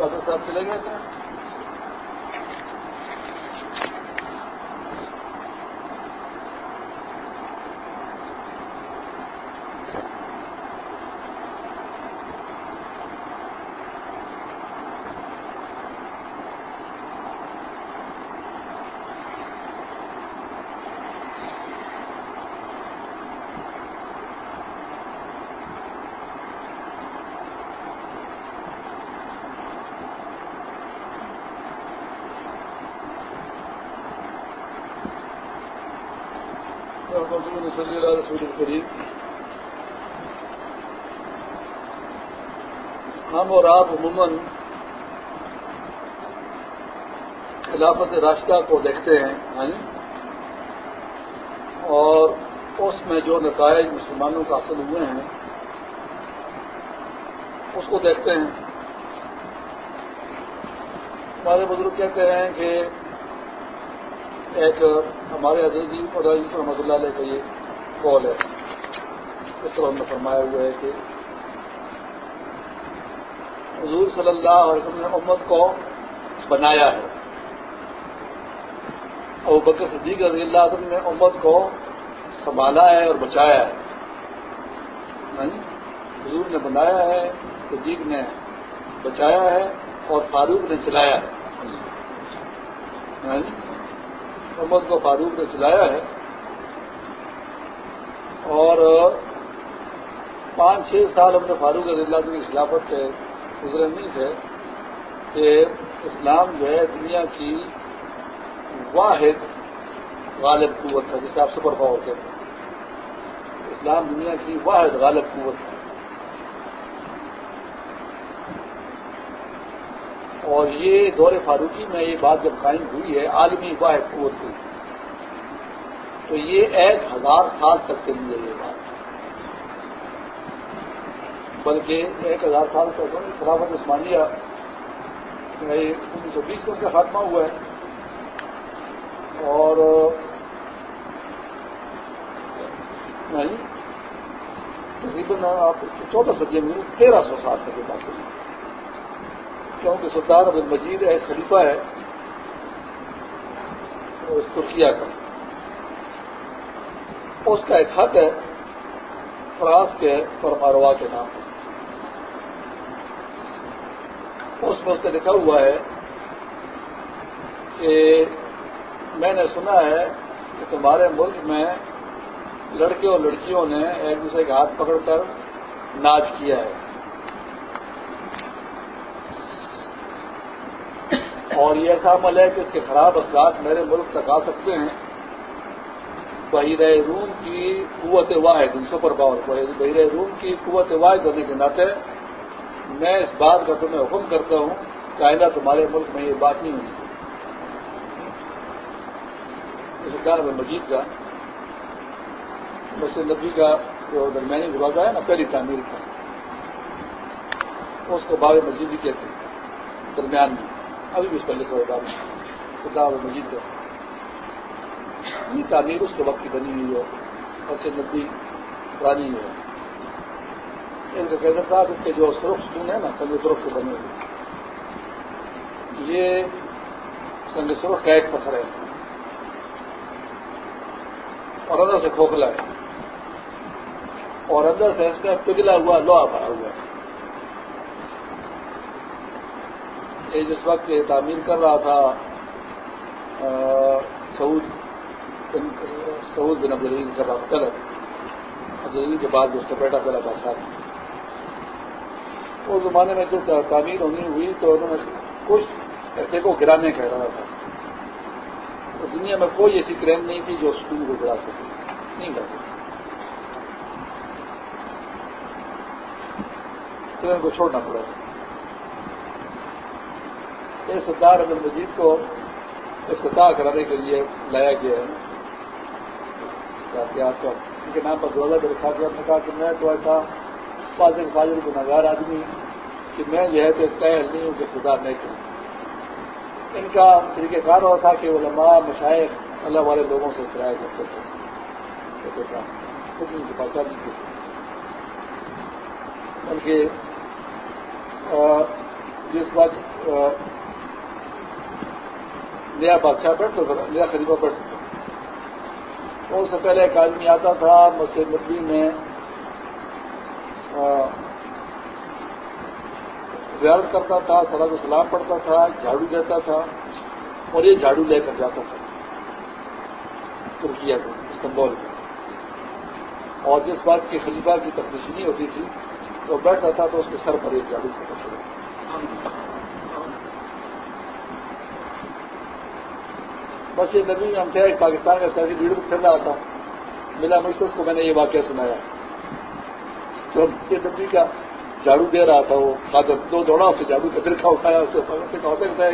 Doctor صاحب چلے گئے؟ تھے صلی اللہ رسول الکریم ہم اور آپ عموماً خلافت راستہ کو دیکھتے ہیں ہاں جی؟ اور اس میں جو نتائج مسلمانوں کا حاصل ہوئے ہیں، اس کو دیکھتے ہیں۔ ہمارے بزرگ کہتے ہیں کہ ایک ہمارے عزیزی اور عزیز رحمۃ اللہ علیہ کا یہ قول ہے۔ اس طرح ہم نے فرمایا ہوا ہے کہ حضور صلی اللہ علیہ وسلم نے امت کو بنایا ہے۔ اور بکر صدیق رضی اللہ عنہ نے امت کو سنبھالا ہے اور بچایا ہے۔ حضور نے بنایا ہے، صدیق نے بچایا ہے اور فاروق نے چلایا ہے۔ امت کو فاروق نے چلایا ہے۔ اور پانچ چھ سال ہم نے فاروق رضی اللہ کی خلافت کے گزرے نہیں تھے کہ اسلام جو ہے دنیا کی واحد غالب قوت ہے، جسے آپ سپر پاور کہتے ہیں۔ اسلام دنیا کی واحد غالب قوت ہے۔ اور یہ دور فاروقی میں یہ بات جب قائم ہوئی ہے، عالمی واحد قوت کی، تو یہ ایک ہزار سال تک چلی ہے یہ بات۔ بلکہ ایک ہزار سال تک خلافت عثمانیہ انیس سو بیس میں اس کا خاتمہ ہوا ہے۔ اور تقریباً آپ چودہ صدی میں تیرہ سو سال تک بات ہوئی۔ کیونکہ سلطان عبد المجید ایک خلیفہ ہے ترکیا کا اس کا ایک خط ہے فراز کے فرماروا کے نام اس میں اس نے لکھا ہوا ہے کہ میں نے سنا ہے کہ تمہارے ملک میں لڑکے اور لڑکیوں نے ایک دوسرے کے ہاتھ پکڑ کر ناچ کیا ہے۔ اور یہ ایسا عمل ہے کہ اس کے خراب اثرات میرے ملک تک آ سکتے ہیں۔ بحیر روم کی قوت واحد سپر پاور بحیر روم کی قوت واحد ہونے کے ناطے میں اس بات کا تمہیں حکم کرتا ہوں کہ آئندہ تمہارے ملک میں یہ بات نہیں ہونی سرکار میں مجید کا مسجد نبی کا جو درمیانی دروازہ ہے نا، پہلی تعمیر کا۔ اس کو باب مسجد بھی کہتے ہیں، درمیان میں۔ ابھی بھی اس پر لکھا ہوگا سرکار مجید کا۔ یہ تعمیر اس کے وقت کی بنی ہوئی ہے ایسے ندی پرانی ہے۔ ان کا کہنا تھا اس کے جو سرخ ستون ہے نا، سنگ سرخ سے بنے ہوئے۔ یہ سنگ سرخ کا ایک پتھر ہے۔ اور اندر سے کھوکھلا ہے۔ اور اندر سے اس میں پگھلا ہوا لوہا بھرا ہوا ہے۔ یہ جس وقت یہ تعمیر کر رہا تھا سعود سعود بن عبد العزیز کا بات غلط۔ عبد کے بعد جو اس کا بیٹا پہلا بادشاہ اس زمانے میں جو تعمیر ہونی ہوئی تو انہوں نے کچھ ایسے کو گرانے کا ارادہ تھا۔ تو دنیا میں کوئی ایسی کرین نہیں تھی جو اسکول کو گرا سکے۔ نہیں کر سکتی ٹرین کو چھوڑنا پڑا۔ تھا سردار عبد المجید کو افتتاح کرانے کے لیے لایا گیا ہے۔ آپ کا۔ ان کے نام پر دو ہزار صاحب نے کہا کہ میں تو ایسا فاضل فاضل کو نگار آدمی کہ میں جو ہے تو اس کا حل نہیں ہوں کہ سدھار نہیں کروں۔ ان کا طریقہ کار ہوا تھا کہ علماء مشاعر اللہ والے لوگوں سے کرایہ کرتے تھے۔ بلکہ جس وقت نیا بادشاہ بیٹھتا تھا نیا خلیفہ بیٹھتا تھا تو اس سے پہلے ایک آدمی آتا تھا مسجد نبی میں زیارت کرتا تھا سلام سلام پڑھتا تھا، جھاڑو دیتا تھا اور یہ جھاڑو لے کر جاتا تھا۔ ترکیا کو، استنبول میں اور جس بات کی خلیفہ کی تفریح ہوتی تھی وہ بیٹھتا تھا تو اس کے سر پر ایک جھاڑو پڑتا بس یہ نبی، ہم تھے پاکستان کا سیاسی بھیڑ پھر رہا تھا۔ ملا مجھ سے اس کو میں نے یہ واقعہ سنایا۔ تو یہ نبی کا جھاڑو دے رہا تھا وہ خادر دو دوڑا، اس سے جھاڑو کا دل کا اٹھایا، اس سے کہا سکتا ہے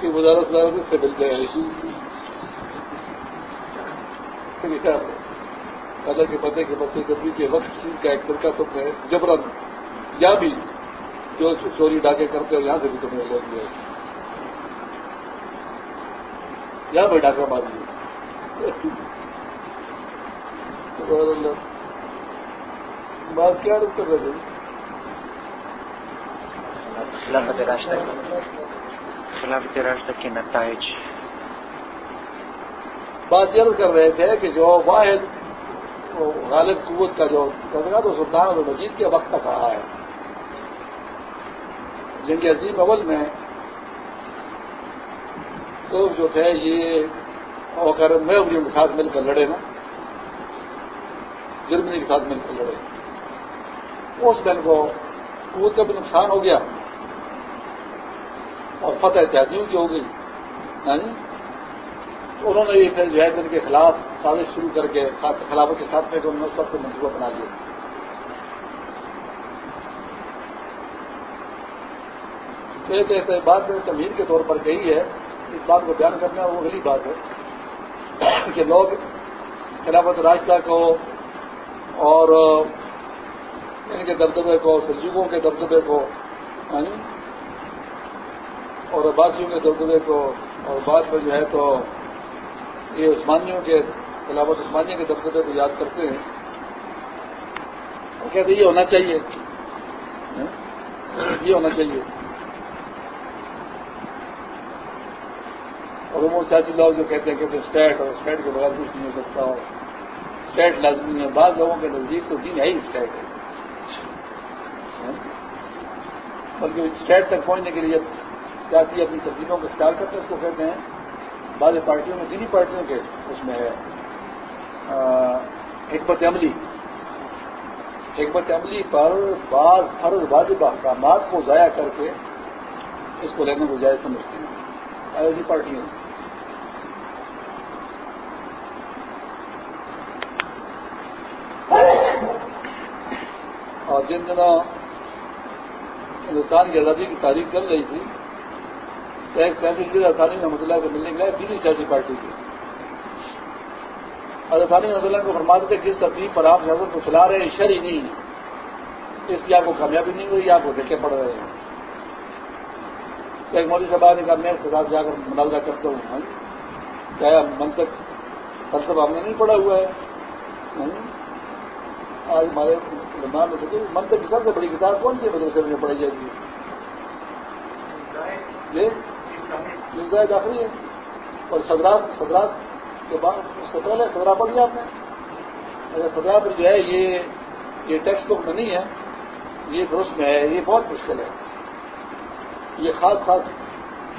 کہ وزارت وزارت سے مل جائے جی۔ اللہ کے پتے کے بچے نبی کے وقت چیز کا ایک طرقہ تم نے جبرن یا بھی جو چوری ڈاکے کرتے ہو، یہاں سے بھی تمہیں لے لیا۔ یا بیٹھا کر ماری بات کیا رک کر رہے خلافت راشدہ خلافت راشدہ کے نتائج بات یہ کر رہے تھے کہ جو واحد غالب قوت کا جو گزرا تو سلطان اور مجید کے وقت تک رہا ہے۔ جنگ عظیم اول میں تو جو تھے یہ اگر میں ان کے ساتھ مل کر لڑے نا۔ جرمنی کے ساتھ مل کر لڑے۔ اس دن کو قوت کا بھی نقصان ہو گیا۔ اور فتح احتیاطیوں کی ہو گئی۔ یعنی انہوں نے یہ پھر جو ہے ان کے خلاف سازش شروع کر کے خلافت کے ساتھ میں انہوں نے اس وقت منصوبہ بنا لیا۔ تو ایک بات میں تمہیر کے طور پر کہی ہے، اس بات کو بیان کرنا وہ اگلی بات ہے کہ لوگ خلافت راستہ کو اور ان کے دبدبے کو سنجیووں کے دبدبے کو ہاں جی؟ اور عباسیوں کے دبدبے کو اور بعد میں جو ہے تو یہ عثمانیوں کے خلافت عثمانیہ کے دبدبے کو یاد کرتے ہیں۔ اور کہتے یہ ہونا چاہیے۔ ہاں؟ یہ ہونا چاہیے۔ اور وہ سیاسی لوگ جو کہتے ہیں کہ اسٹیٹ اور اسٹیٹ کے بغیر کچھ نہیں ہو سکتا اور اسٹیٹ لازمی ہے۔ بعض لوگوں کے نزدیک تو دین ہے ہی اسٹیٹ۔ ہے بلکہ اسٹیٹ تک پہنچنے کے لیے سیاسی اپنی ترجیحوں کو اختیار کرتے ہیں، اس کو کہتے ہیں، بعض پارٹیوں میں، دینی پارٹیوں کے اس میں ہے۔ حکمت عملی۔ حکمت عملی پر بعض فرض واجب احکامات کو ضائع کر کے اس کو لینے کو جائز سمجھتے ہیں۔ ایسی پارٹیوں اور جن دنوں ہندوستان کی آزادی کی تاریخ چل رہی تھی تو ایک سیاسی لیڈر آسانی میں اللہ کو ملنے گیا تین سیاسی پارٹی کی اور آسانی محمد اللہ کو فرماتے تھے کس ترتیب پر آپ سیاست کو چلا رہے ہیں؟ شر ہی نہیں۔ اس کی آپ کو کامیابی نہیں ہوئی آپ کو دیکھے پڑ رہے ہیں۔ ایک مودی صاحب نے کہا، میں اس کے ساتھ جا کر مناظرہ کرتا ہوں۔ ہاں جی۔ کیا ہاں، منتق فلسفہ ہم نے نہیں پڑھا ہوا ہے۔ ہاں جی۔ آج ہمارے علماء میں سے منتق کی سب سے بڑی کتاب کون سی مدرسے میں پڑھائی جائے گی جی جعفری ہے۔ اور صدرات صدرات کے بعد سے پہلے صدرا پڑھ لیا آپ نے اگر صدرا پر جو ہے یہ یہ ٹیکسٹ بک میں نہیں ہے، یہ درست میں ہے، یہ بہت مشکل ہے۔ یہ خاص خاص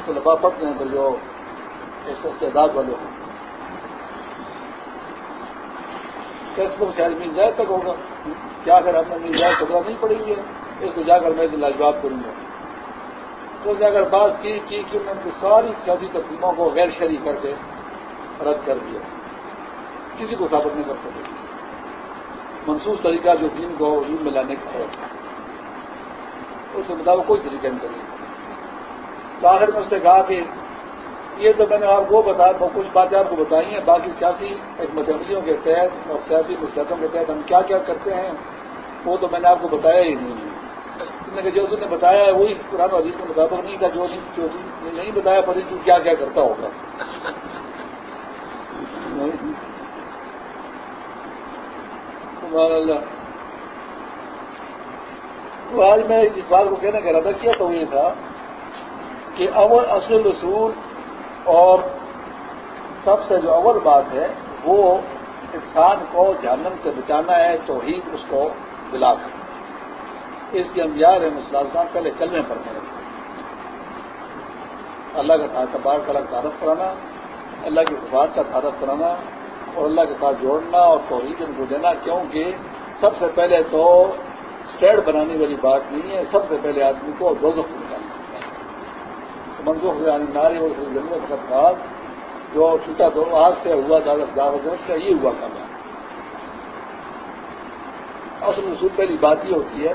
طلبا پڑھتے ہیں تو جو استعداد والے ہوں۔ ٹیکسٹ بک سے آج مل جائے تک ہوگا۔ کیا اگر ہم نے مل جائے صدرا نہیں پڑی ہوئی ہے، اس کو جا کر میں لاجواب کروں گا۔ تو اسے اگر بات کی کی کہ میں ان ساری سیاسی تقریبوں کو غیر شہری کر کے رد کر دیا۔ کسی کو ثابت نہیں کر سکے۔ منسوخ طریقہ جو دین کو وجود میں لانے کا ہے، اس کے مطابق کوئی طریقہ نہیں کرے تو آخر میں اس نے کہا کہ یہ تو میں نے آپ کو بتا کچھ باتیں آپ کو بتائی ہیں، باقی سیاسی حکمت عملیوں کے تحت اور سیاسی مسلطوں کے تحت ہم کیا کیا کرتے ہیں، وہ تو میں نے آپ کو بتایا ہی نہیں ہے۔ کہ جو اس نے بتایا ہے، وہی قرآن حدیث کے مطابق نہیں تھا، جو نہیں بتایا، پتہ تو کیا کیا کرتا ہوگا۔ تو آج میں اس بات کو کہنے کا ارادہ کیا تو یہ تھا کہ اول اصل رسول اور سب سے جو اول بات ہے، وہ انسان کو جہنم سے بچانا ہے تو ہی اس کو دلا کر۔ اس لیے ہم یار ہیں مسلمان پہلے کلمے پڑھنے لگتے اللہ کا تبار کا الگ تعارف کرانا، اللہ کی صفات کا تعارف کرانا اور اللہ کے ساتھ جوڑنا اور توحید ان کو دینا، کیونکہ سب سے پہلے تو اسٹیٹ بنانے والی بات نہیں ہے، سب سے پہلے آدمی کو دو سے نکالنا منسوخ سے ناری اور جنگل فقط خاص جو چھوٹا دو آج سے ہوا، زیادہ دعوت کا یہ ہوا کام ہے اصل رسول پہلی بات یہ ہوتی ہے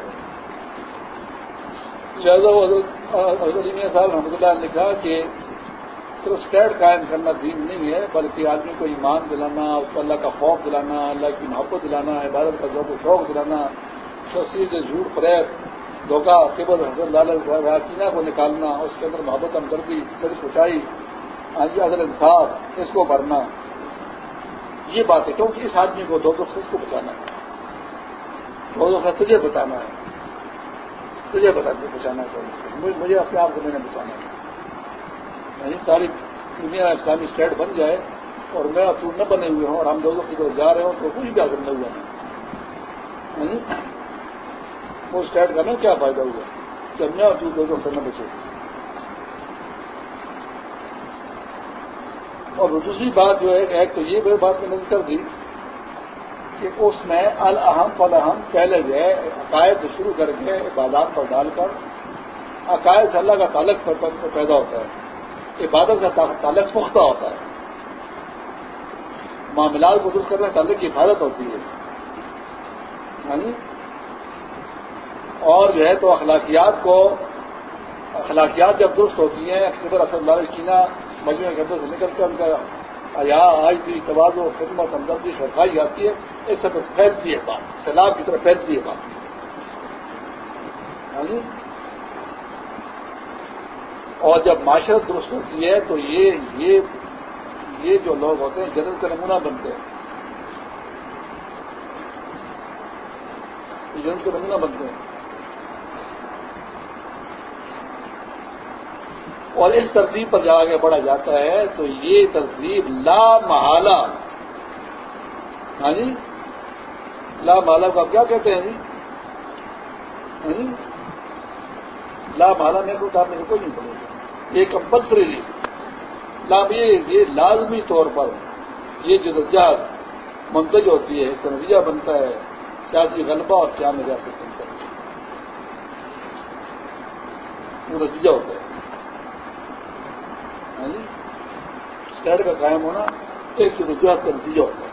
لہٰذا علیمیہ صاحب رحمۃ اللہ نے لکھا کہ صرف اسٹیٹ قائم کرنا دین نہیں ہے، بلکہ آدمی کو ایمان دلانا، اس کو اللہ کا خوف دلانا، اللہ کی محبت دلانا، عبادت کا ذوق و شوق دلانا شخصی سے جھوٹ فریب دھوکہ قبل حضرت لال کینا کو نکالنا، اس کے اندر محبت، ہمدردی صرف سچائی آج عدل انصاف، اس کو بھرنا۔ یہ بات ہے کیونکہ اس آدمی کو دو دکھ سے اس کو بچانا ہے۔ دو دکھ سے تجھے بچانا ہے۔ تجھے بتا کے بچانا چاہیے۔ مجھے اپنے آپ کو میں نے بچانا ہے۔ یعنی ساری دنیا اسلامی اسٹیٹ بن جائے اور میں اصول نہ بنے ہوئے ہوں اور ہم لوگوں کی طرف جا رہے ہوں تو کچھ بھی حاصل نہ ہوا۔ نہیں وہ اسٹیٹ کا میں کیا فائدہ ہوا؟ جب میں اصول لوگوں سے نہ بچے اور دوسری بات جو ہے، ایک تو یہ بات میں نے کر دی کہ اس میں الحم فلحم پہلے جو ہے، عقائد سے شروع کر کے عبادات پر ڈال کر عقائد سے اللہ کا تعلق پیدا ہوتا ہے۔ عبادت کا تعلق پختہ ہوتا ہے۔ معاملات کو درست کرنے تعلق کی حفاظت ہوتی ہے۔ یعنی اور جو ہے تو اخلاقیات کو اخلاقیات جب درست ہوتی ہیں اکتوبر اسد اللہ کینا، مجموعے کے اندر سے نکل کر ان کا آج بھی تواز و خدمت ہمدردی سرکاری آتی ہے، اس سے پھیلتی ہے بات، سیلاب کی طرف پھیلتی ہے بات۔ ہاں جی؟ اور جب معاشرت درست ہوتی ہے تو یہ یہ یہ جو لوگ ہوتے ہیں جنرل کا نمونہ بنتے ہیں۔ جنرل کا نمونہ بنتے ہیں۔ اور اس ترتیب پر جا کے پڑھا جاتا ہے تو یہ ترتیب لا محالہ۔ ہاں جی؟ لا محالہ کو آپ کیا کہتے ہیں جی؟ ہاں جی؟ لا محالہ میں کو آپ نے کوئی نہیں سمجھا یہ کمپلسری لا یہ لازمی طور پر یہ جو درجات منتج ہوتی ہے اس کا نتیجہ بنتا ہے، سیاسی غلبہ اور کیا میں ریاست بنتا ہے۔ وہ نتیجہ ہوتا ہے۔ اسٹیٹ کا قائم ہونا ایک جدوجہد کا نتیجہ ہوتا ہے۔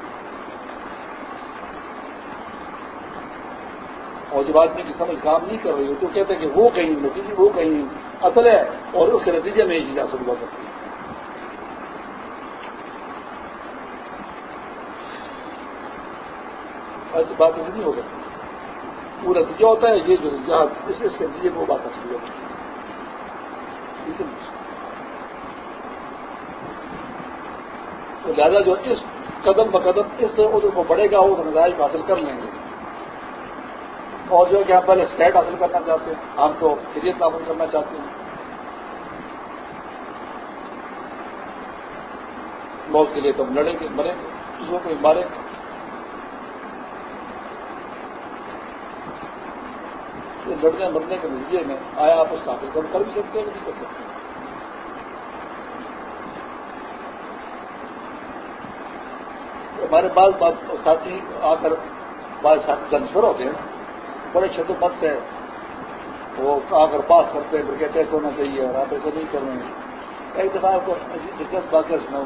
اور جب آدمی کی سمجھ کام نہیں کر رہی ہو تو کہتے ہیں کہ وہ کہیں نتیجے، وہ کہیں اصل ہے اور اس کے نتیجے میں یہ چیز حاصل ہوا کرتی ہے ایسی بات ایسی نہیں ہو سکتی۔ وہ نتیجہ ہوتا ہے یہ جو جہاز اس کے نتیجے میں وہ بات حاصل ہوا ٹھیک ہے۔ تو لہٰذا جو اس قدم بقدم اس سے کو بڑھے گا وہ نتائج حاصل کر لیں گے۔ اور جو کہ ہم پہلے اسٹیٹ حاصل کرنا چاہتے ہیں، ہم تو فریت حاصل کرنا چاہتے ہیں۔ موت کے لیے تو ہم لڑیں گے، مریں گے، دوسروں کو ماریں گے۔ لڑنے مرنے کے نتیجے میں آیا آپ اس کا حاصل کر بھی سکتے ہیں، نہیں کر سکتے ہمارے بعض ساتھی آ کر بعض ساتھی جنسفر ہوتے ہیں، بڑے شد مت سے وہ آ کر پاس کرتے ہیں کرکٹ ایسے ہونا چاہیے اور آپ ایسے نہیں کر رہے ہیں۔ ایک دفعہ آپ کو دلچسپ بات سناؤں۔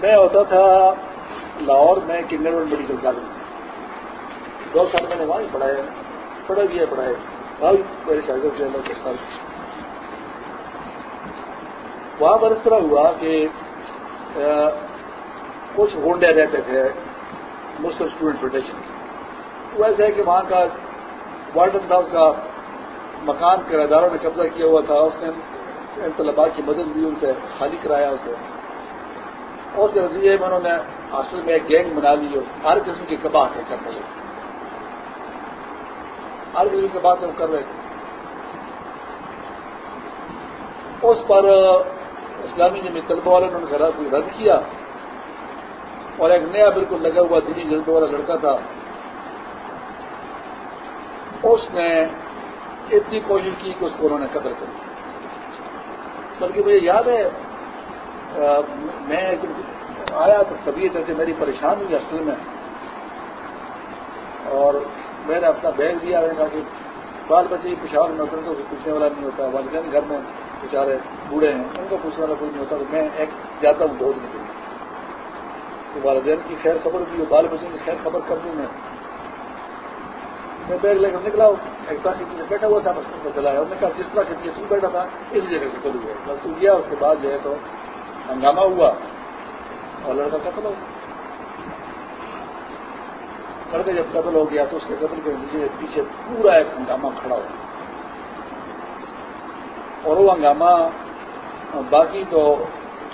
میں ہوتا تھا لاہور میں کنڈر روڈ میڈیکل کالج دو سال میں نے وہاں ہی پڑھایا پڑھا بھی ہے پڑھائے وہاں بھی میرے شاگرد سے اللہ کے سال۔ وہاں پر اس طرح ہوا کہ کچھ ہونڈے رہتے تھے مسلم اسٹوڈنٹ فیڈریشن وہ ایسا ہے کہ وہاں کا وارڈن تھا، اس کا مکان کرایہ نے قبضہ کیا ہوا تھا، اس نے ان طلبا کی مدد دی ان سے خالی کرایا اسے۔ اور اس کے نتیجے میں انہوں نے ہاسٹل میں ایک گینگ بنا لی ہر قسم کی کباہ کے کرنے لگے ہر قسم کی بات وہ کر رہے تھے۔ اس پر، اسلامی جمع طلبہ والے نے کوئی رد کیا۔ اور ایک نیا بالکل لگا ہوا دلی جلد والا لڑکا تھا۔ اس نے اتنی کوشش کی کہ اس کو انہوں نے قدر کر بلکہ مجھے یاد ہے میں آیا تو طبیعت ایسے میری پریشان ہوئی اصل میں۔ اور میں نے اپنا بیگ دیا میں کہا کہ بال بچے پشاور میں ہوتے تو پوچھنے والا نہیں ہوتا۔ والدین گھر میں بیچارے بوڑھے ہیں، ان کو پوچھنے والا کوئی نہیں ہوتا، تو میں ایک جاتا ہوں دو دن کے۔ لیے والدین کی خیر خبر بھی ہو بال بچوں کی خیر خبر کر دوں میں میں بیگ لے کر نکلا ایک پاس سے بیٹھا ہوا تھا، بس کو چلایا انہوں نے کہا، جس طرح کے تم بیٹھا تھا اس جگہ سے چلو گیا بس تو گیا، اس کے بعد جو ہے تو ہنگامہ ہوا۔ اور لڑکا قتل ہو لڑکا جب قتل ہو گیا تو اس کے قتل کے نیچے پیچھے پورا ایک ہنگامہ کھڑا ہوا اور وہ ہنگامہ باقی تو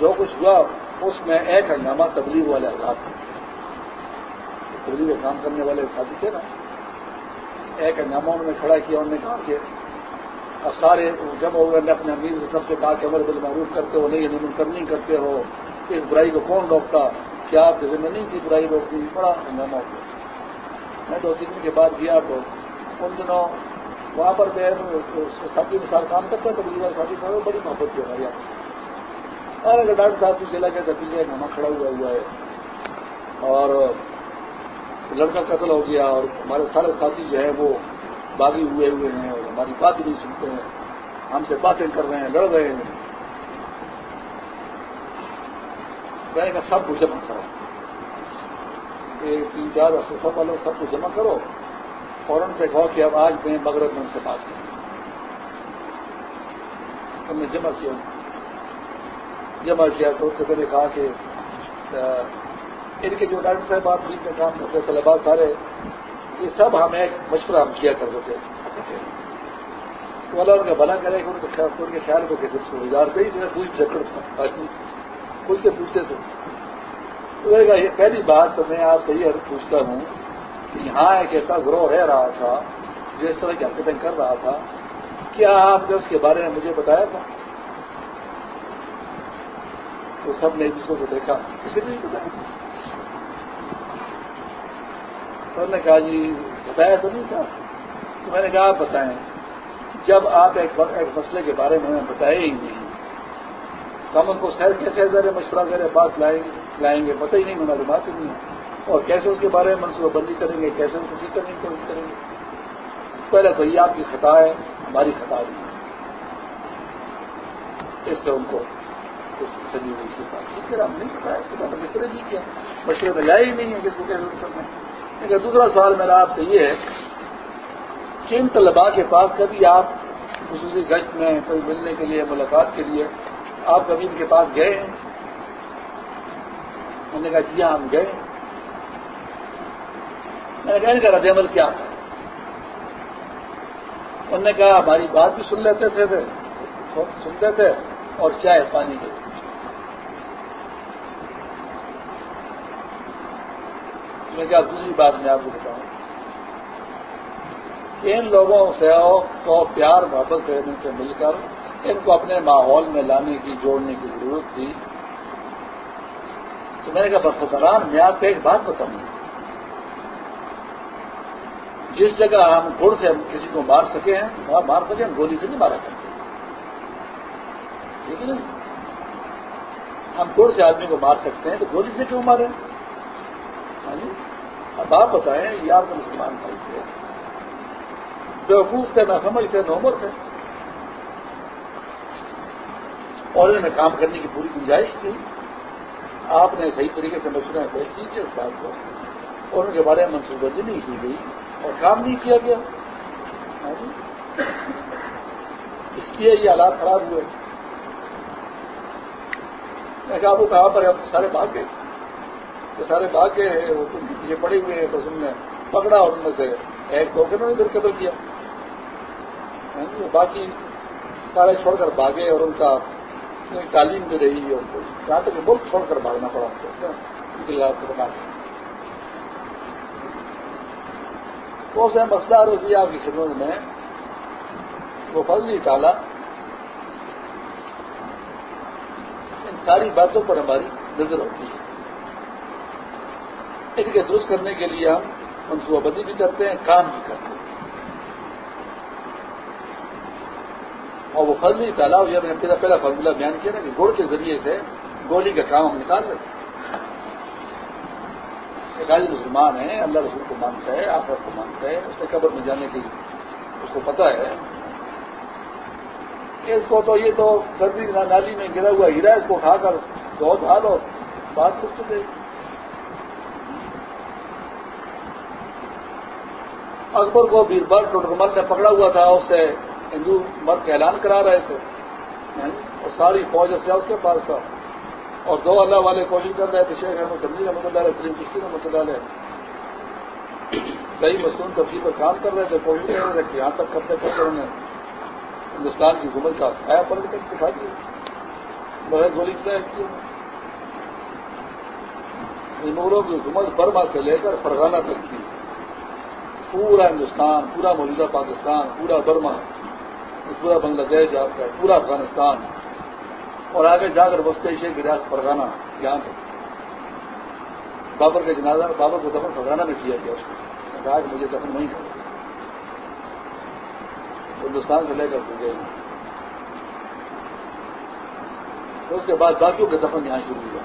جو کچھ ہوا اس میں ایک ہنگامہ تبلیغ والے حضرات تبلیغ کام کرنے والے ساتھی تھے نا۔ ایک ہنگامہ انہوں نے کھڑا کیا، انہوں نے کہا کہ اب سارے جب ہو گئے اپنے امیر سے سب سے کہا کہ امر بل معروف کرتے ہو، نہیں منکر نہیں کرتے ہو۔ اس برائی کو کون روکتا؟ کیا آپ کے ذمہ نہیں تھی برائی روکتی؟ بڑا ہنگامہ ہو میں دو تین دن کے بعد گیا تو ان دنوں وہاں پر میں ساتھی کے ساتھ کام کرتا تو بڑی ساتھی تھا بڑی محبت تھی ہمارے یہاں اور اگر ڈاکٹر صاحب کی چلا گیا تو پیچھے ایک ہما کھڑا ہوا ہوا ہے۔ اور لڑکا قتل ہو گیا اور ہمارے سارے ساتھی جو ہے وہ باغی ہوئے ہوئے ہیں اور ہماری بات نہیں سنتے ہیں۔ ہم سے باتیں کر رہے ہیں، لڑ رہے ہیں۔ میں نے سب کو جمع کرو۔ ایک، تین، چار ہفتے سب والوں سب کو جمع کرو۔ اور ان سے کہو کہ اب آج میں مغرب میں ان سے بات کروں۔ ہم نے جمع کیا۔ جمع کیا تو اس سے کہا کہ ان کے جو ڈاکٹر صاحب آپ میں کام کرتے طلبا سارے، یہ سب ہم ایک مشورہ ہم کیا کرتے تھے۔ والا ان کا بھلا کرے کہ ان کے خیال کو کیسے گزارتے ہی کوئی چکر تھا خود سے پوچھتے تھے۔ یہ پہلی بات تو میں آپ سے یہ پوچھتا ہوں کہ یہاں ایک ایسا گروہ رہ رہا تھا جو اس طرح کی حرکتیں کر رہا تھا۔ کیا آپ نے اس کے بارے میں مجھے بتایا تھا؟ تو سب نے ایک دوسرے کو دیکھا کسی نے بتایا نے کہا جی بتایا تو نہیں تھا؟ تو میں نے کہا، آپ بتائیں۔ جب آپ ایک ایک مسئلے کے بارے میں بتائے ہی نہیں، تو ہم ان کو سیر کیسے ذرا مشورہ کرے پاس لائیں گے لائیں گے؟ پتہ ہی نہیں ہماری بات ہی نہیں ہے۔ اور کیسے اس کے بارے میں منصوبہ بندی کریں گے؟ کیسے اس کو کرنے کی کوشش کریں گے؟ پہلے تو یہ آپ کی خطا ہے، ہماری خطا بھی اس سے ان کو سجی ہوئی ٹھیک ہے ہم نہیں بتایا مشورے نہیں کیا مشورے میں لائے ہی نہیں ہے جس کو کیسے کرنا ہے لیکن دوسرا سوال میرا آپ سے یہ ہے کہ ان طلبا کے پاس کبھی جی آپ خصوصی گشت میں کوئی ملنے کے لیے ملاقات کے لیے آپ کبھی ان کے پاس گئے ہیں۔ انہوں نے کہا جی ہاں ہم گئے میں نے کہا ان کا رد عمل کیا تھا انہوں نے کہا ہماری بات بھی سن لیتے تھے سنتے تھے اور چائے پانی کے میں کیا دوسری بات میں آپ کو بتاؤں۔ ان لوگوں سے کو پیار محبت کرنے سے مل کر ان کو اپنے ماحول میں لانے کی، جوڑنے کی ضرورت تھی۔ تو میں نے کہا برفران میں آپ کو ایک بات بتاؤں۔ جس جگہ ہم گڑ سے ہم کسی کو مار سکے ہیں، وہاں مار سکے ہم گولی سے نہیں مارا کرتے ٹھیک ہے نا؟ ہم گڑ سے آدمی کو مار سکتے ہیں تو گولی سے کیوں مارے؟ ہاں جی؟ اب آپ بتائیں، یہ آپ کا مسلمان بھائی تھے۔ بیوقوف تھے نہ سمجھتے نومر تھے۔ اور ان میں کام کرنے کی پوری گنجائش تھی۔ آپ نے صحیح طریقے سے مشورہ پیش کیجیے اس بات کو اور ان کے بارے میں منصوبہ بندی نہیں کی گئی اور کام نہیں کیا گیا۔ ہاں جی۔ اس لیے یہ حالات خراب ہوئے۔ میں کہا وہ کہاں پر سارے بھاگ گئے۔ کہ سارے باغ کے وہ پیچھے پڑے ہوئے ہیں تو ان نے پکڑا اور ان میں سے۔ ایک دو کے پھر قتل کیا؟ ہاں جی، باقی سارے چھوڑ کر بھاگے اور ان کا تعلیم بھی رہی اور جہاں تک ملک چھوڑ کر بھاگنا پڑا۔ بنا تو سے مسئلہ رضی آپ کی خدمت میں، وہ فضلی ڈالا ساری باتوں پر ہماری نظر ہوتی ہے۔ ان کے درست کرنے کے لیے ہم منصوبہ بندی بھی کرتے ہیں، کام بھی کرتے ہیں۔ اور وہ فضلی تالاب یا میں نے پہلا فارمولہ بیان کیا نا کہ گڑ کے ذریعے سے گولی کا کام ہم نکال رہے ایک آج مسلمان ہے اللہ رسول کو مانتا ہے آفر کو مانتا ہے، اس نے قبر میں جانے کی اس کو پتا ہے اس کو تو یہ تو سردی نالی میں گرا ہوا ہیرا اس کو کھا کر بہت حال ہو بات کچھ تو دے؟ اکبر کو بیربل ٹوٹکمل نے پکڑا ہوا تھا، اس سے ہندو مرد کا اعلان کرا رہے تھے۔ یعنی اور ساری فوج سے اس کے پاس تھا۔ اور دو اللہ والے کوشش کر رہے تھے، شیخ احمد سبزی رحمۃ اللہ علیہ، سلیم کشتی رحمۃ اللہ علیہ۔ صحیح مصنون تفصیل پر کام کر رہے تھے، کوشش کر رہے تھے یہاں تک کرتے کرتے انہوں نے ہندوستان کی حکومت کا کھایا پلٹ کر دکھا دیا۔ بغیر گولی چلایا کیا۔ نوروں کی حکومت برما سے لے کر فرغانہ تک کی۔ پورا ہندوستان، پورا موجودہ پاکستان، پورا برما، پورا بنگلہ دیش آپ کا پورا افغانستان۔ اور آگے جا کر بس کئی گراج فرغانہ یہاں تک بابر کا جنازہ، بابر کو دفن فرغانہ میں کیا گیا اس کو۔ آج مجھے دفن نہیں کرنا۔ ہندوستان سے لے کر گئے۔ اس کے بعد باقیوں کے دفن یہاں شروع ہوا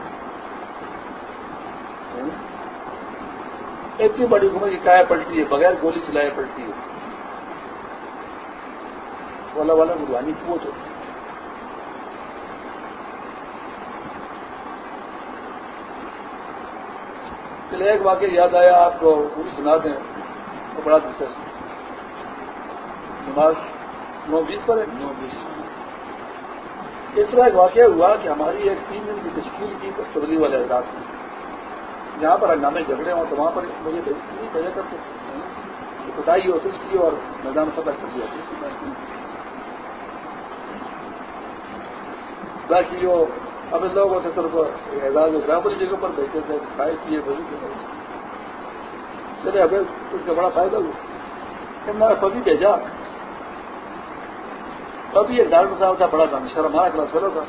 اتنی بڑی عمر کی کایا پلٹی ہے بغیر گولی چلائے پلٹی ہے۔ والا والا روحانی پوچھ۔ ہوتی چلے ایک واقعہ یاد آیا آپ کو پوری سنا دیں۔ وہ بڑا دلچسپ۔ نماز نو بیس پر ہے؟ نو بیس۔ اس طرح ایک واقعہ ہوا کہ ہماری ایک تین دن کی تشکیل کی تبدیلی والے احساس میں جہاں پر ہنگامے جھگڑے ہوں تو وہاں پر مجھے بھیجا کرتے پٹائی ہوتی اس کی اور میدان فتح کر دیا باقی جو اب ان لوگوں سے صرف اعزاز برابری جگہ پر بیٹھے تھے، کھائے کیے بھری کے چلے، اب اس کا بڑا فائدہ ہوا۔ میں کبھی بھیجا۔ کبھی ایک ڈاکٹر صاحب تھا، بڑا تھا شرم ہمارا کلاس فیلو تھا۔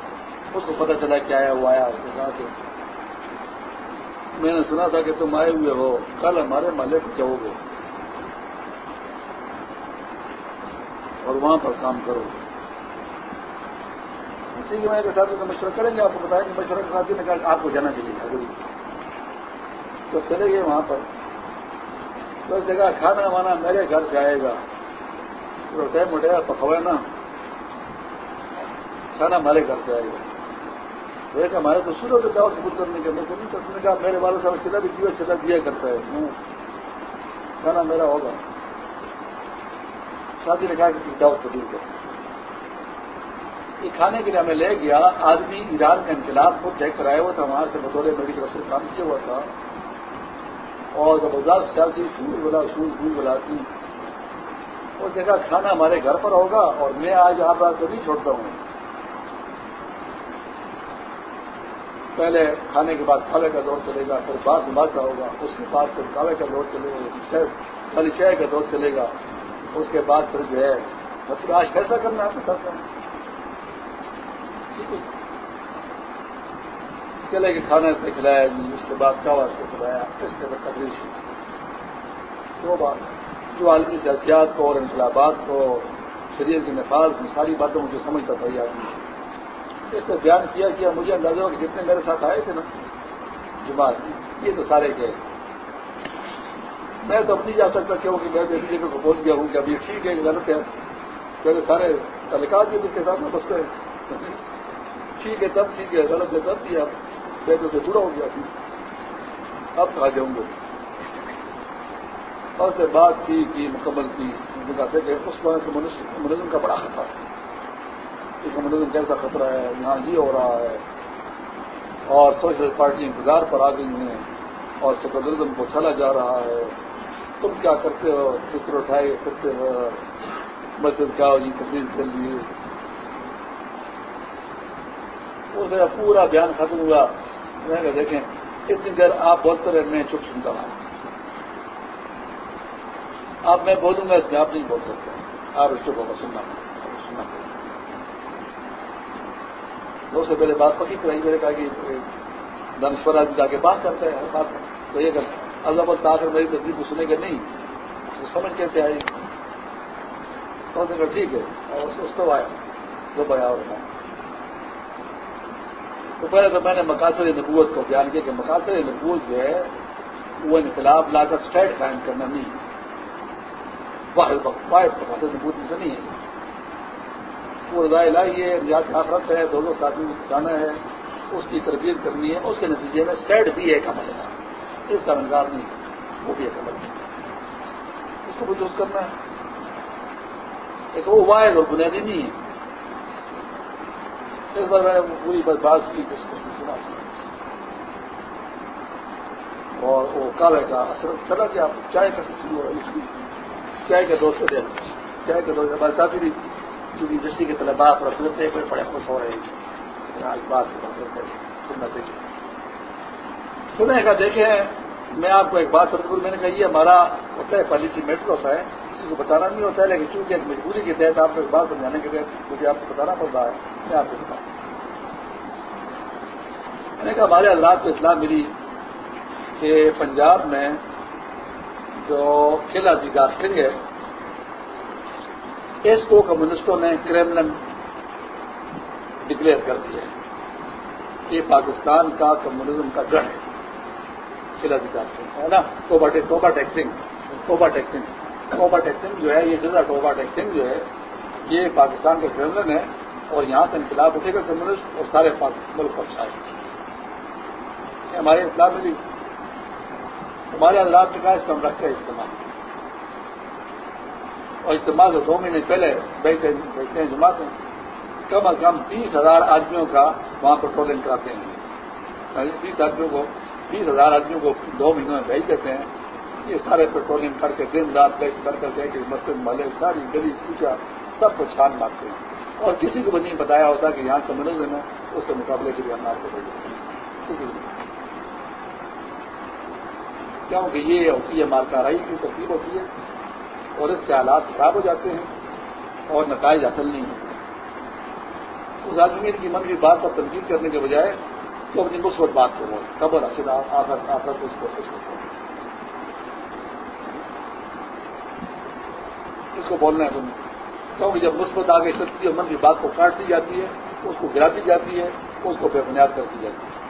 اس کو پتا چلا کہ آیا، وہ آیا، اس نے کہا کہ میں نے سنا تھا کہ تم آئے ہوئے ہو۔ کل ہمارے محلے جاؤ گے۔ اور وہاں پر کام کرو۔ گے اسی کے میں ساتھ مشورہ کریں گے، آپ کو بتائیں گے، مشورہ کے ساتھ کہا آپ کو جانا چاہیے۔ ضروری تو چلے گئے وہاں پر۔ تو اس جگہ کھانا وانا میرے گھر سے آئے گا روٹے موٹے پکوائے نا کھانا ہمارے گھر سے آئے گا۔ دیکھ ہمارے تو شروع سے دعوت قبول کرنے کے میں نہیں کہا میرے والوں صاحب چلا بھی دیا چلا دیا کرتا ہے۔ کھانا میرا ہوگا۔ شادی نے کہا کہ دعوت قبول کر یہ کھانے کے لیے ہمیں لے گیا۔ آدمی ایران کا انقلاب خود دیکھ کر آیا ہوا تھا، وہاں سے بطور میری طرف سے کام کیا ہوا تھا۔ اور زبردست سیاسی سور بلا، سور سور بلاتی اس جگہ کھانا ہمارے گھر پر ہوگا اور میں آج آپ رات کو نہیں چھوڑتا ہوں۔ پہلے کھانے کے بعد کھاوے کا دور چلے گا، پھر بعد نماز کا ہوگا، اس کے بعد پھر کاوے کا دور چلے گا خالی چائے کا دور چلے گا، اس کے بعد پھر جو ہے مطلب آج کیسا کرنا ہے آپ کے ساتھ۔ چلے کہ کھانا اس نے کھلایا جی اس کے بعد کاوا اس کو کھلایا، اس کے بعد تقریب دو بات جو عالمی سیاسیات کو اور انقلابات کو شریر کے نفاذ میں ساری باتوں مجھے سمجھتا تھا یہ آدمی۔ اس نے بیان کیا کیا مجھے اندازہ ہو کہ جتنے میرے ساتھ آئے تھے نا، جماعت، یہ تو سارے گئے۔ میں تو اب نہیں جا سکتا کیوں کہ میں ایسی جگہ کو پہنچ گیا ہوں کہ اب یہ ٹھیک ہے غلط ہے۔ پہلے سارے تعلقات جس کے ساتھ میں بس گئے۔ ٹھیک ہے، تب ٹھیک ہے، غلط ہے، تب بھی اب میں تو جڑا ہو گیا۔ اب کہا جاؤں گا؟ اور سے بات کی کی، مکمل کی کہتے کہ اس وقت منظم کا بڑا خطرہ ہے مطلب کہ کمیونزم کیسا خطرہ ہے، یہاں یہ ہو رہا ہے۔ اور سوشل پارٹی انتظار پر آ گئی ہیں اور سیکولرزم کو چلا جا رہا ہے۔ تم کیا کرتے ہو؟ بستر اٹھائے کرتے ہو۔ مسجد کا جی تقریر کر لیے۔ اسے پورا بیان ختم ہوا۔ میں دیکھیں، اتنی دیر آپ بولتے رہے میں چپ سنتا رہا۔ اب میں بولوں گا، اس میں آپ نہیں بول سکتے۔ آپ چپ ہوگا سننا۔ سننا۔ دو سے پہلے بات پکی کرائی، میں نے کہا کہ دانشور آدمی جا کے بات کرتے ہیں ہر بات تو یہ اللہ بت آ کر میری تصدیق کو سنے گا نہیں، تو سمجھ کیسے آئی تو ٹھیک ہے، اور اس تو آیا جب آیا اور تو پہلے تو میں نے مقاصد نبوت کو بیان کیا کہ مقاصد نبوت جو ہے، وہ انقلاب لا کر اسٹیٹ قائم کرنا نہیں۔ واحد واحد مقاصد نبوت سے نہیں ہے۔ وہ رضا لائی ہے ریاض آفرت ہے دونوں ساتھی کو بچانا ہے، اس کی تربیت کرنی ہے، اس کے نتیجے میں اسٹیٹ بھی ایک عمل ہے۔ اس کا انکار نہیں، وہ بھی ایک عمل ہے۔ اس کو درست کرنا ہے۔ ایک وہ واحد اور بنیادی نہیں ہے۔ اس بار میں نے پوری بات کی اس کو سنا اور وہ کالے کا اثر چلا کہ آپ چائے کا سب شروع ہو رہا ہے چائے کے دوست سے چائے کے دوست ہمارے ساتھی بھی یونیورسٹی کے طلبا پروفیسر تھے کوئی بڑے خوش ہو رہے ہیں۔ آج بات سننا چاہیے۔ سنیں کا دیکھیں، میں آپ کو ایک بات کروں میں نے کہا، یہ ہمارا ہوتا ہے، پالیسی میٹر ہوتا ہے، کسی کو بتانا نہیں ہوتا ہے، لیکن چونکہ ایک مجبوری کے تحت آپ کو ایک بات سمجھانے کے تحت مجھے آپ کو بتانا پڑ رہا ہے، میں آپ کو بتاؤں۔ میں نے کہا، ہمارے حضرات کو اطلاع ملی کہ پنجاب میں جو قلعہ دیدار سنگھ ہے اس کو کمیونسٹوں نے کریملن ڈکلیئر کر دیا ہے یہ پاکستان کا کمیونزم کا گڑھ ہے۔ ہے نا؟ ٹوبا ٹیکسنگ ٹوبا ٹیکسنگ۔ ٹوبا ٹیکسنگ جو ہے، یہ جزا ٹوبا ٹیکسنگ جو ہے، یہ پاکستان کا کریملن ہے اور یہاں سے انقلاب اٹھے گا کمیونسٹ اور سارے ملک پر چھائے۔ ہمارے اطلاع ملی ہمارے حضرات نے کہا اس کو ہم رکھتے ہیں استعمال۔ اور اجتماع سے دو مہینے پہلے بیٹھتے ہیں جماعت کم از کم بیس ہزار آدمیوں کا وہاں پیٹرولنگ کراتے ہیں۔ یعنی بیس آدمیوں کو بیس ہزار آدمیوں کو دو مہینوں میں بھیج دیتے ہیں۔ یہ سارے پیٹرولنگ کر کے دن رات پیسے کر کر کے مسجد محلے ساری گلی پوچھا سب کو چھان مارتے ہیں۔ اور کسی کو بھی نہیں بتایا ہوتا کہ یہاں کمیونزم ہے، اس کے مقابلے کے لیے ہم آپ کو بھیجتے ہیں۔ جی۔ کیونکہ یہ ہوتی ہے مارکارائی کی ترتیب ہوتی ہے۔ اور اس سے حالات خراب ہو جاتے ہیں اور نتائج حاصل نہیں ہوتے اس آدمی کی من کی بات پر تنقید کرنے کے بجائے تو اپنی مثبت بات کرو خبر آخر آخر آخر، اس کو اس کو بولنا ہے تمہیں کیونکہ جب مثبت آگے سکتی ہے من کی بات کو کاٹ دی جاتی ہے، اس کو گرا دی جاتی ہے، اس کو بے بنیاد کر دی جاتی ہے۔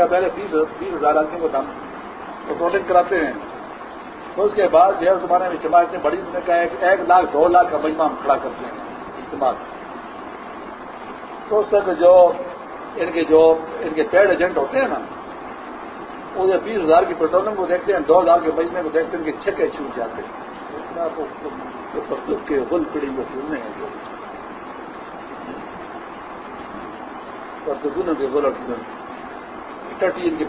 یا پہلے بیس ہزار آدمیوں کو دام پٹرولنگ کراتے ہیں۔ تو اس کے بعد جو ہے زمانے میں اجتماع اتنی بڑی نے کہا ہے کہ ایک لاکھ، دو لاکھ کا مجمع ہم کھڑا کرتے ہیں استعمال تو اس سے جو ان کے جو ان کے پیڈ ایجنٹ ہوتے ہیں نا، وہ جو بیس ہزار کی پیٹرولنگ کو دیکھتے ہیں، دو ہزار کے مجمے کو دیکھتے ہیں، ان کے چھکے چھوٹ جاتے ہیں۔ کے بل پڑی کو سننے ہیں پرتگنوں کے بل ٹٹی ان کے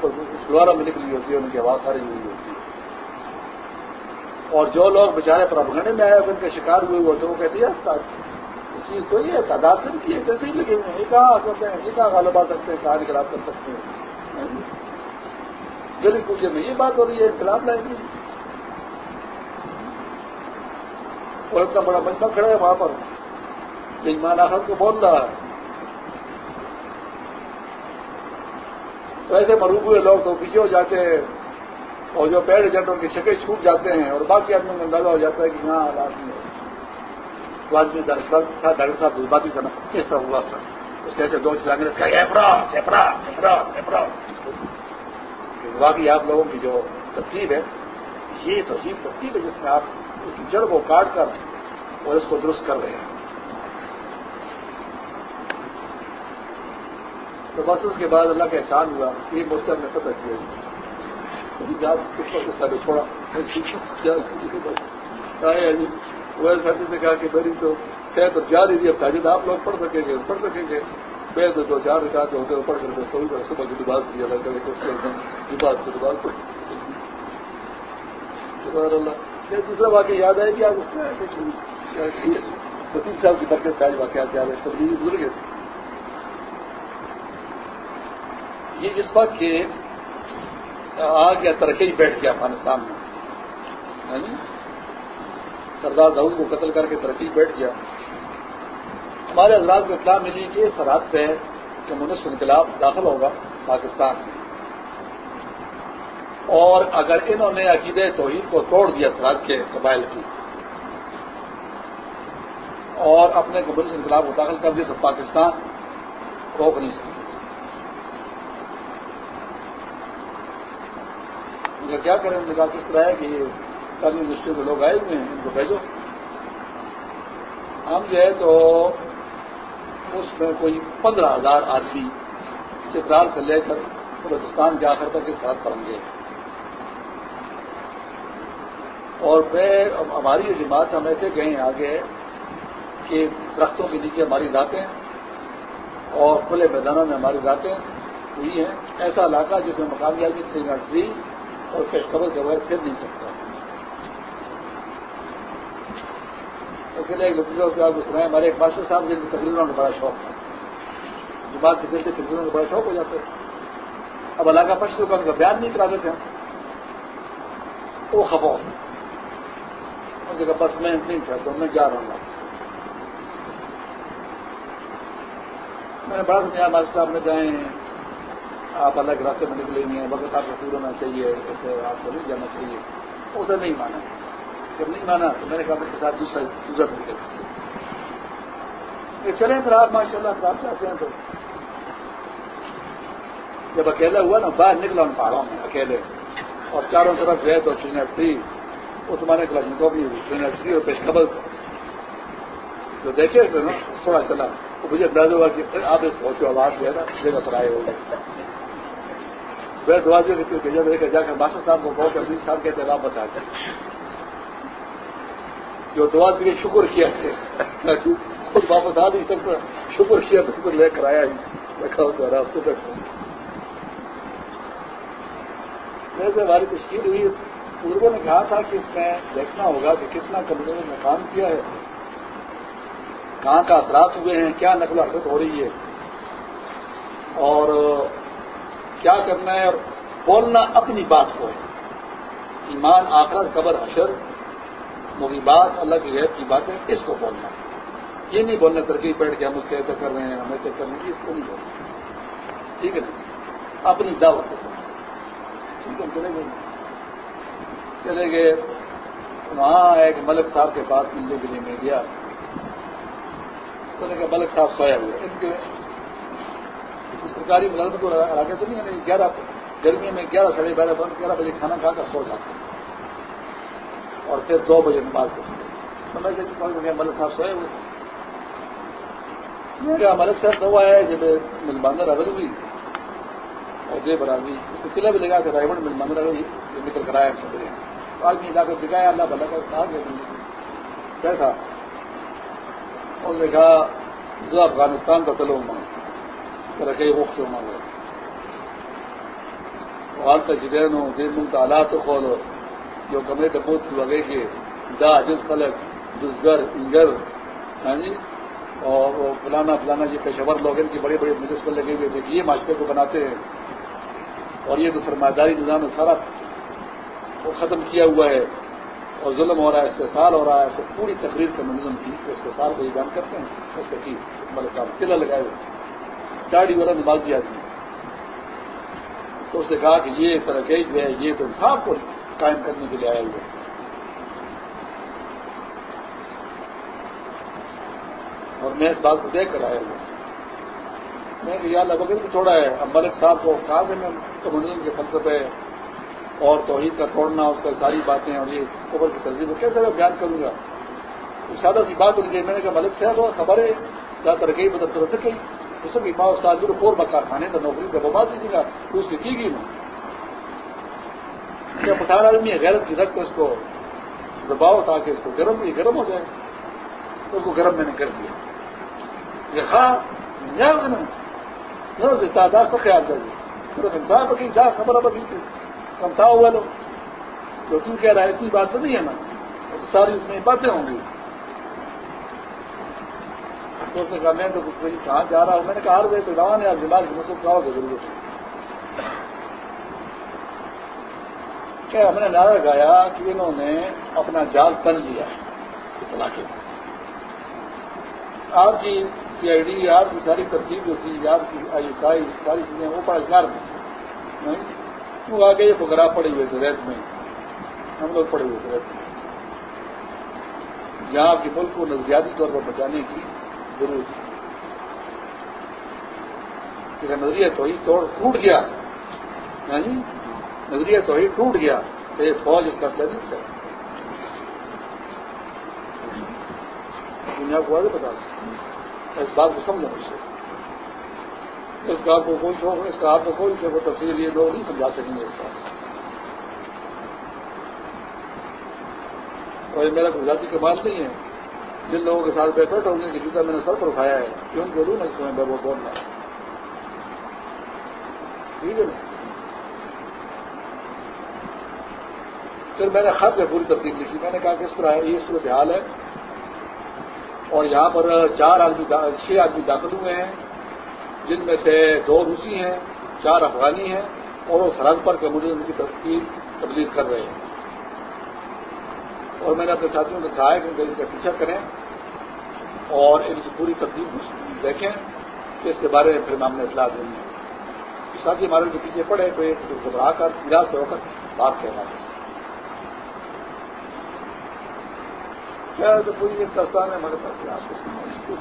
دوارا میں نکلی ہوتی ہے، ان کی آواز ساری ہوئی ہوتی ہے۔ اور جو لوگ بےچارے پرابگنڈے میں آئے، ان کے شکار ہوئے ہوتے وہ کہتے ہیں چیز تو یہ تعداد نہیں کی ہے، کیسے ہی لگے ہوئے ہیں؟ یہ کہاں آ سکتے ہیں؟ یہ کہاں غالب آ سکتے ہیں؟ کہاں انقلاب کر سکتے ہیں؟ ہاں جی۔ دل پوچھے، میں یہ بات ہو رہی ہے، انقلاب لائیں گے۔ اور اتنا بڑا مجمع کھڑا ہے وہاں پر۔ یجمان آخر کو بول رہا ہے۔ تو ایسے مروب ہوئے، لوگ تو پیچھے ہو جاتے ہیں۔ اور جو پیڑ ایجنٹوں کی شکل چھوٹ جاتے ہیں اور باقی آدمیوں کو اندازہ ہو جاتا ہے کہ یہاں حالات میں تو آدمی ڈاکٹر تھا ڈاکٹر صاحب جذباتی تھا نا اس طرح ہوا سر؟ اس کے ایسے دو باقی آپ لوگوں کی جو ترتیب ہے، یہ تو عجیب ترتیب ہے جس میں آپ اس جڑ کو کاٹ کر اور اس کو درست کر رہے ہیں۔ تو بس اس کے بعد اللہ کا احسان ہوا، یہ مورچہ نے فتح کیا چھوڑا وہ ساتھی سے کہا کہ میری تو صحت اب جا رہی اب تاجد آپ لوگ پڑھ سکیں گے پڑھ سکیں گے میں تو دو چار رکاتے ہوتے ہوئے پڑھ کر میں سوئی پر صبح کی بات کیا اللہ کرے کہ بات کی بات پڑھ اللہ یہ دوسرا واقعہ یاد آئے گی آپ اس میں وکیل صاحب کی برکت سے آج واقعات یاد ہے تبدیلی بزرگ ہے یہ جس وقت کے آ گیا ترقی بیٹھ گیا افغانستان میں۔ ہاں جی؟ سردار داؤد کو قتل کر کے ترقی بیٹھ گیا۔ ہمارے حضرات کو اطلاع ملی کہ سرحد سے کمیونسٹ انقلاب داخل ہوگا پاکستان میں۔ اور اگر انہوں نے عقید توحید کو توڑ دیا سرحد کے قبائل کی، اور اپنے کمیونسٹ انقلاب کو داخل کر دیا تو پاکستان روک نہیں سکتے کیا کریں؟ ان کہا کس طرح ہے کہ یہ کل یونیورسٹی کے لوگ آئے ہوئے ہیں، ان کو بھیجو۔ ہم جو ہے تو اس میں کوئی پندرہ ہزار آدمی چترال سے لے کر بلوچستان کے آخر تک اس ساتھ پڑیں گے۔ اور میں ہماری جماعت ہم ایسے گئے ہیں آگے کہ درختوں کے نیچے ہماری ذاتیں اور کھلے میدانوں میں ہماری ذاتیں ہوئی ہیں۔ ایسا علاقہ جس میں مقامی آدمی سی نرسری اور پیش قبل کے بغیر پھر نہیں سکتا۔ اس لیے ایک آپ کو سنائے، ہمارے ایک ماسٹر صاحب جن تقریروں کا بڑا شوق تھا۔ جماعت کے ذریعے تقریروں کا بڑا شوق ہو جاتا ہے۔ اب علاقہ پشتوں کا ان کا بیان نہیں کرا دیتے ہیں۔ وہ خبر اس جگہ بس میں نہیں چاہتا ہوں میں جا رہا ہوں۔ میں نے بڑا سنیا ماسٹر صاحب نے جائیں۔ آپ الگ راستے میں نکلے نہیں ہیں، وقت آپ کو پور ہونا چاہیے ایسے آپ کو نہیں جانا چاہیے۔ اسے نہیں مانا۔ جب نہیں مانا تو میں نے کہا اس کے ساتھ دوسرا دوسرا طریقے یہ چلیں پھر آپ ماشاء اللہ آپ چاہتے ہیں تو۔ جب اکیلا ہوا نا، باہر نکلا ان پہاڑوں میں اکیلے۔ اور چاروں طرف گئے تو ٹرینر تھری اس زمانے کلاس بھی ٹرینر تھری اور پیش قبل جو دیکھے تھے نا تھوڑا چلا۔ مجھے اندازہ ہوا کہ آپ اس پہنچو، آواز جو ہے نا، جگہ پر آئے ہوئے۔ میں دروازے دعا جو بھیجا میرے جا کر ماسٹر صاحب کو بہت عزیز صاحب کہتے ہیں واپس آ کر جو دعا کے شکر کیا خود واپس آ نہیں سکتا۔ شکر کیا تو لے کر آیا ہی۔ رکھا ہوں تو آپ سے بیٹھا ویسے ہماری تشکیل ہوئی پورو نے کہا تھا کہ اس میں دیکھنا ہوگا کہ کتنا کمپنی نے کام کیا ہے۔ کہاں کا اثرات ہوئے ہیں، کیا نقل حرکت ہو رہی ہے۔ اور کیا کرنا ہے اور بولنا اپنی بات کو ہے۔ ایمان، آخرت، قبر، حشر موبی بات اللہ کی غیر کی بات ہے اس کو بولنا۔ ہے یہ نہیں بولنا ترقی بیٹھ کے ہم اس کے ایسا کر رہے ہیں ہم ایسے کر رہے ہیں، اس کو نہیں بولنا۔ ٹھیک ہے نا؟ اپنی دعوت کو بولنا۔ ٹھیک ہے چلے گئے۔ چلے گئے۔ وہاں ایک ملک صاحب کے پاس ملنے کے لیے میں گیا۔ کہ ملک صاحب سویا ہوئے ان کے سرکاری ملازمت کو آگے تو نہیں گیارہ گرمیوں میں گیارہ ساڑھے بارہ گیارہ بجے کھانا کھا کر سو جاتے ہیں۔ اور پھر دو بجے نماز پڑھتے ہیں۔ ملک صاحب سوئے ہوئے۔ کیا ملک صاحب دوا ہے، جب ملباندہ رگڑ ہوئی۔ اور جے برادری جی، اس سے چلے بھی لگا کہ رائبر ملباندہ رگڑ ہوئی نکل کر آیا سب آدمی جا کر دکھایا، اللہ بھلا کر کہا گیا بیٹھا اور نے کہا جو افغانستان کا چلو ماں رکھے وقت سے مانگو حال تک جدین ہو آلات تو کھولو جو کمرے ڈبوت کی وگے کے دا عجب خلق دزگر انگر ہاں جی؟ اور وہ فلانا فلانا یہ پیشور لوگ ان کی بڑے بڑے مجسمے لگے ہوئے تھے یہ معاشرے کو بناتے ہیں۔ اور یہ تو سرمایہ داری نظام ہے سارا۔ وہ ختم کیا ہوا ہے۔ اور ظلم ہو رہا ہے، استحصال ہو رہا ہے۔ سب پوری تقریر کا منظم کی استحصال کو یہ بیان کرتے ہیں۔ اس سے کی ملک صاحب چلا لگائے ہوئے۔ داڑھی والا نمازی آدمی۔ تو اس نے کہا کہ یہ طرح جو ہے، یہ تو انصاف کو قائم کرنے کے لیے آیا ہوا اور میں اس بات کو دیکھ کر آیا ہوا میں کہ یار لگ بھی چھوڑا ہے۔ اب ملک صاحب کو کہا سے میں کمیونزم کے فلسفے اور توحید کا توڑنا، اس کا ساری باتیں اور یہ قبر کی ترجیح کیسے میں بیان کروں گا؟ سادہ سی بات ہوئی۔ میں نے کہا، ملک صاحب، خبر ہے زیادہ تر گئی بدل کر سکے اس کی ماں استاد فور کھانے کا نوکری کا ببا دیجیے گا تو اس کی کی گئی نا کیا پٹھان آدمی ہے؟ غیرت کی رکھ اس کو دباؤ تاکہ اس کو گرم، یہ گرم ہو جائے۔ تو اس کو گرم میں نے کر دیا۔ یہ خواہ تعداد کا خیال کریے مطلب انسان بکی، جا، خبر بکی تھی کمتا ہوا لو۔ جو تو کہہ رہا ہے اتنی بات تو نہیں ہے نا۔ ساری اس میں باتیں ہوں گی۔ تو اس نے کہا، میں تو کہاں جا رہا ہوں؟ میں نے کہا، ہر تو گاؤں نے آپ دماغ کی مسلم گاؤں کی ضرورت کہ ہم نے نعرہ گایا کہ انہوں نے اپنا جال تن لیا ہے اس علاقے میں۔ آپ کی سی آئی ڈی آپ کی ساری ترتیب جو سی آپ کی آئی ایس آئی، ساری چیزیں، وہ پڑھا میں وہ آگے یہ پکڑا پڑے ہوئے تھے ریت میں۔ ہم لوگ پڑے ہوئے تھے ریت میں۔ جہاں آپ کے ملک کو نظریاتی طور پر بچانے کی ضرورت تھی نظریہ تو ہی توڑ ٹوٹ گیا۔ ہاں جی نظریہ تو ہی ٹوٹ گیا تو یہ فوج اس کا نہیں چلا دنیا کو آگے بتا۔ دیں اس بات کو سمجھا اس سے۔ اس کا آپ کو کوئی شوق اس کا آپ کو کوئی شوق تفصیل یہ لوگ نہیں سمجھا سکیں گے اس کا اور یہ میرا گجراتی کا بات نہیں ہے۔ جن لوگوں کے ساتھ بیٹھا ہوں گے جوتا میں نے سر پر اٹھایا ہے۔ کیوں؟ ضرور میں اس کو میں وہ بولنا ٹھیک ہے نا؟ پھر میں نے خط میں پوری ترتیب لکھی۔ میں نے کہا کہ اس طرح یہ صورت حال ہے۔ اور یہاں پر چار آدمی چھ آدمی داخل ہوئے ہیں۔ جن میں سے دو روسی ہیں، چار افغانی ہیں۔ اور وہ سرحد پر مجھے ان کی ترتیب تبدیل کر رہے ہیں۔ اور میں نے اپنے ساتھیوں کو کہا ہے کہ ان کا پیچھا کریں۔ اور ان کی پوری ترتیب دیکھیں کہ اس کے بارے میں پھر ہم نے اطلاع دیں گے ساتھی ہمارے کے پیچھے پڑے تو ایک گھبرا کر گرا سے ہو کر بات کہنا کیا تو پوری ایک دستان ہے ہمارے پاس آپ کو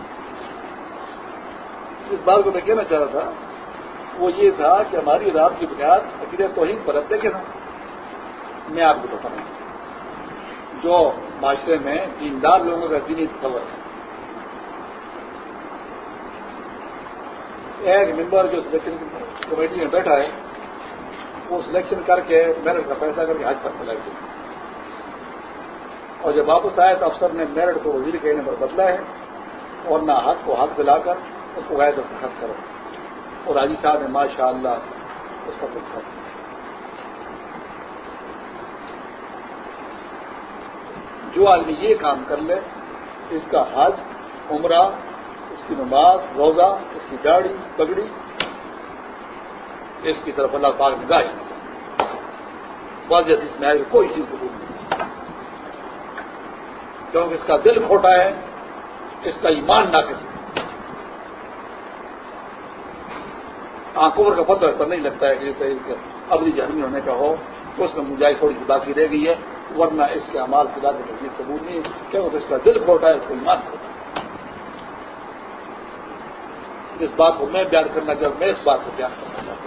اس بات کو میں کہنا چاہ رہا تھا، وہ یہ تھا کہ ہماری رات کی بنیاد عقید توحید پر اب دیکھے نا، میں آپ کو بتاؤں۔ جو معاشرے میں دیندار لوگوں کا دینی تصور ہے ایک ممبر جو سلیکشن کمیٹی میں بیٹھا ہے، وہ سلیکشن کر کے میرٹ کا پیسہ کر کے حج پر چلا گیا۔ اور جب واپس آئے تو افسر نے میرٹ کو وزیر کہنے پر بدلا ہے اور نہ حق کو حق دلا کر اس کو غیر دستخط کرو۔ اور حاجی صاحب نے ماشاء اللہ اس کا دستخط جو آدمی یہ کام کر لے، اس کا حج، عمرہ اس کی نماز، روزہ، اس کی گاڑی پگڑی، اس کی طرف اللہ پاک نگاہی واضح اس میں آئے کوئی چیز قبول نہیں کیونکہ اس کا دل کھوٹا ہے، اس کا ایمان ناقص ہے۔ آنکھوں کا پتھر پر نہیں لگتا ہے کہ جیسے ابھی جہنمی ہونے کا ہو، تو اس میں مجھے تھوڑی سی باقی رہ گئی ہے، ورنہ اس کے امال خدا کی تجدید قبول نہیں ہے۔ کیونکہ اس کا دل کھوٹا ہے، اس کو ایمان کھوٹا ہے۔ اس بات کو میں بیان کرنا چاہتا میں اس بات کو بیان کرنا چاہتا ہوں۔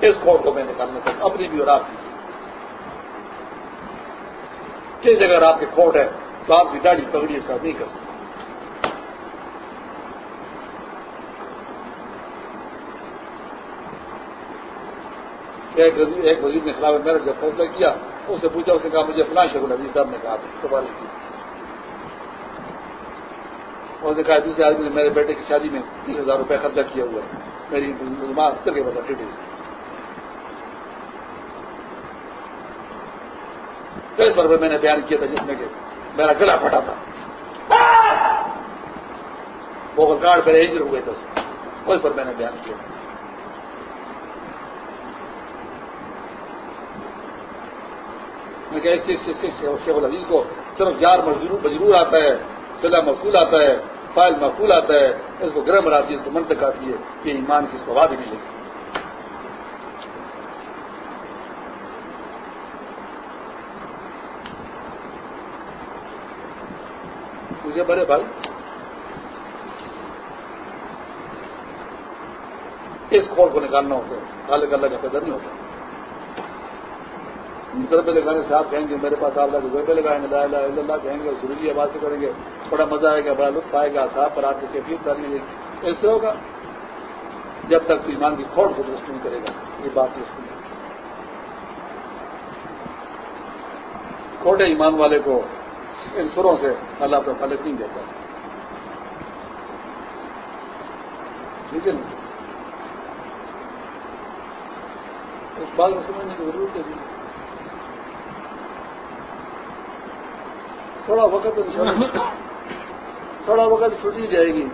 اس کھوٹ کو میں نکالنا چاہتا ہوں، اپنی بھی اور آپ کی کس جگہ آپ کے کھوٹ ہے تو آپ کی داڑھی پگڑی اس کا نہیں کر سکتے۔ ایک وزیر نے خلاف میرا جب فیصلہ کیا، اس سے پوچھا، اس نے کہا، مجھے اپنا شیخ العزیز صاحب نے کہا سوال کی۔ اور نے کہا دوسرے آدمی نے میرے بیٹے کی شادی میں تیس ہزار روپے خرچہ کیا ہوا ہے۔ میری اکثر کے بتا ٹھیک کئی پر میں نے بیان کیا تھا جس میں کہ میرا گلا پھٹا تھا۔ وہ کارڈ میرے انجر ہوئے تھے۔ اس پر میں نے بیان کیا۔ شیخ العزیز کو صرف جار مجرور آتا ہے سلا مفول آتا ہے۔ فائل مفول آتا ہے، اس کو گرم آتی ہے اس کو آتی ہے کہ ایمان کی اس کو بھی نہیں لگتی۔ مجھے بڑے بھائی، اس کھول کو نکالنا ہوتا ہے کالے اللہ کا قدر نہیں ہوتا۔ ضربے لگانے سے آپ کہیں گے، میرے پاس آپ ضربے لگائیں گے، لا الہ الا اللہ کہیں گے سریلی آواز سے کریں گے، بڑا مزہ آئے گا، بڑا لطف آئے گا صاحب پر آپ کی کیفیت کرنے گے۔ ایسے ہوگا جب تک تو ایمان کی کھوڑ کو درست نہیں کرے گا۔ یہ بات درست نہیں کھوٹے ایمان والے کو ان سروں سے اللہ تو فلک نہیں دیتا۔ ٹھیک ہے نا؟ اس بات کو سمجھنے کی ضرورت ہے۔ تھوڑا وقت تھوڑا وقت چھٹی جائے گی۔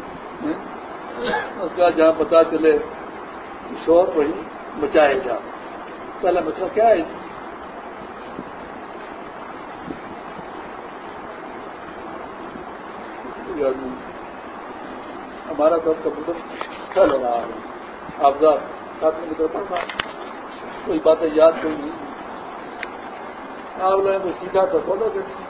ہاں؟ اس کا جہاں پتا چلے شور وہی بچائے جا پہلا مسئلہ کیا ہے؟ ہمارا سب کا چل رہا ہے۔ آفزاد ساتھ میں نکل پڑتا کوئی باتیں یاد کوئی نہیں آپ لوگوں کو سیکھا تو فالو کریں